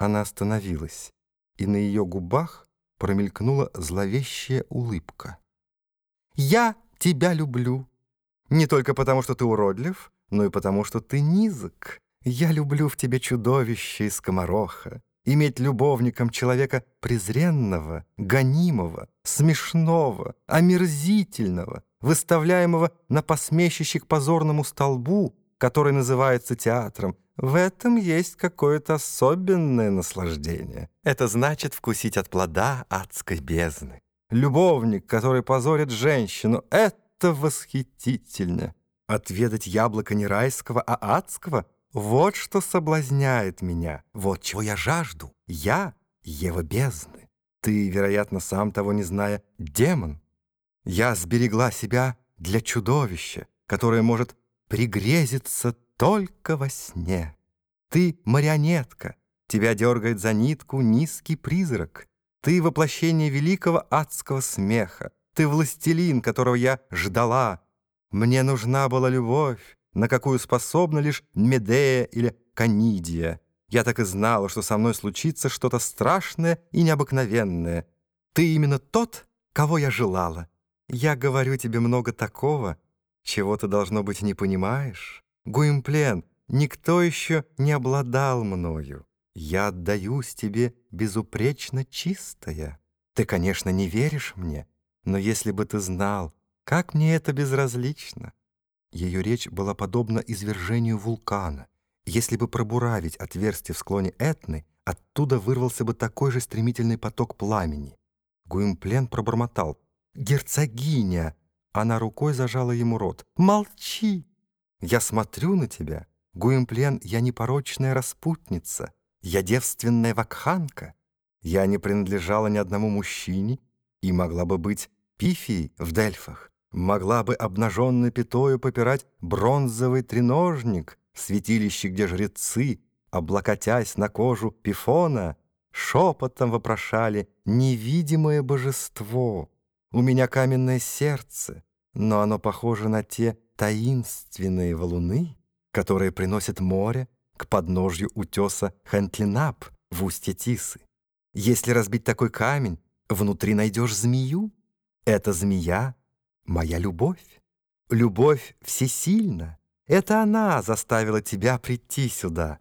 Она остановилась, и на ее губах промелькнула зловещая улыбка. «Я тебя люблю. Не только потому, что ты уродлив, но и потому, что ты низок. Я люблю в тебе чудовище и скомороха. Иметь любовником человека презренного, гонимого, смешного, омерзительного, выставляемого на посмещище к позорному столбу, который называется театром, в этом есть какое-то особенное наслаждение. Это значит вкусить от плода адской бездны. Любовник, который позорит женщину, это восхитительно. Отведать яблоко не райского, а адского — вот что соблазняет меня, вот чего я жажду. Я — Ева бездны. Ты, вероятно, сам того не зная, демон. Я сберегла себя для чудовища, которое может пригрезиться только во сне. Ты — марионетка, тебя дергает за нитку низкий призрак. Ты — воплощение великого адского смеха. Ты — властелин, которого я ждала. Мне нужна была любовь, на какую способна лишь Медея или Канидия. Я так и знала, что со мной случится что-то страшное и необыкновенное. Ты именно тот, кого я желала. Я говорю тебе много такого, чего ты, должно быть, не понимаешь. Гуимплен, никто еще не обладал мною. Я отдаюсь тебе безупречно чистая. Ты, конечно, не веришь мне, но если бы ты знал, как мне это безразлично. Ее речь была подобна извержению вулкана. Если бы пробуравить отверстие в склоне Этны, оттуда вырвался бы такой же стремительный поток пламени. Гуимплен пробормотал. «Герцогиня!» Она рукой зажала ему рот. «Молчи! Я смотрю на тебя. Гуимплен, я непорочная распутница. Я девственная вакханка. Я не принадлежала ни одному мужчине и могла бы быть пифией в Дельфах могла бы обнаженной пятою попирать бронзовый треножник святилище, где жрецы, облокотясь на кожу пифона, шепотом вопрошали невидимое божество. У меня каменное сердце, но оно похоже на те таинственные валуны, которые приносят море к подножью утеса Хентлинап в устье Тисы. Если разбить такой камень, внутри найдешь змею. Эта змея моя любовь. Любовь всесильна. Это она заставила тебя прийти сюда.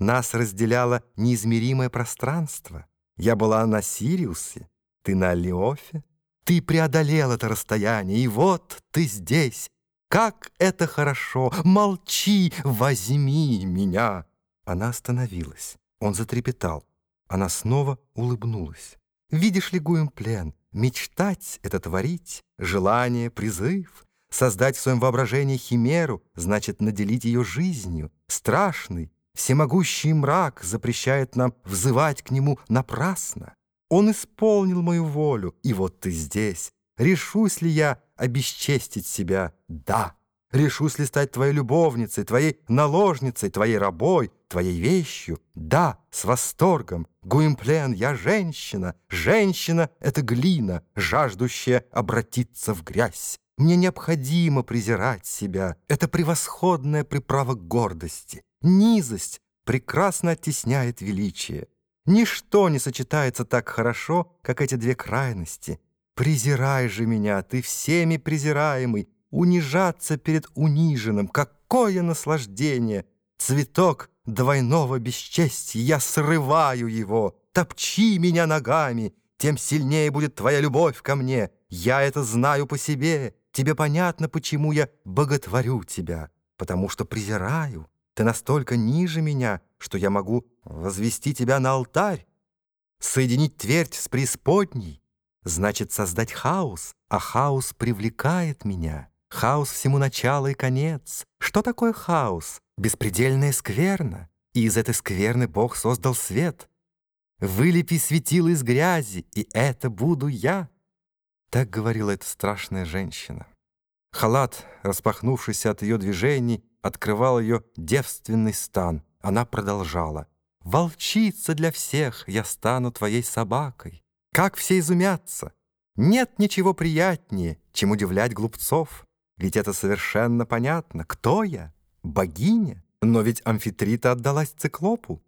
Нас разделяло неизмеримое пространство. Я была на Сириусе, ты на Алиофе. Ты преодолел это расстояние, и вот ты здесь. Как это хорошо! Молчи, возьми меня!» Она остановилась. Он затрепетал. Она снова улыбнулась. «Видишь ли, Гуимплен, Мечтать — это творить, желание, призыв. Создать в своем воображении химеру значит наделить ее жизнью. Страшный, всемогущий мрак запрещает нам взывать к нему напрасно. Он исполнил мою волю, и вот ты здесь. Решусь ли я обесчестить себя? Да. Решусь ли стать твоей любовницей, твоей наложницей, твоей рабой, твоей вещью? Да, с восторгом. Гуимплен, я женщина. Женщина — это глина, жаждущая обратиться в грязь. Мне необходимо презирать себя. Это превосходная приправа гордости. Низость прекрасно оттесняет величие. Ничто не сочетается так хорошо, как эти две крайности. Презирай же меня, ты всеми презираемый, унижаться перед униженным. Какое наслаждение! Цветок двойного бесчестия, я срываю его. Топчи меня ногами, тем сильнее будет твоя любовь ко мне. Я это знаю по себе. Тебе понятно, почему я боготворю тебя. Потому что презираю. Ты настолько ниже меня, что я могу возвести тебя на алтарь. Соединить твердь с преисподней значит создать хаос, а хаос привлекает меня. Хаос всему начало и конец. Что такое хаос? Беспредельная скверна. И из этой скверны Бог создал свет. Вылепи светило из грязи, и это буду я. Так говорила эта страшная женщина. Халат, распахнувшийся от ее движений, открывал ее девственный стан. Она продолжала. «Волчица для всех, я стану твоей собакой. Как все изумятся! Нет ничего приятнее, чем удивлять глупцов. Ведь это совершенно понятно. Кто я? Богиня? Но ведь Амфитрита отдалась циклопу.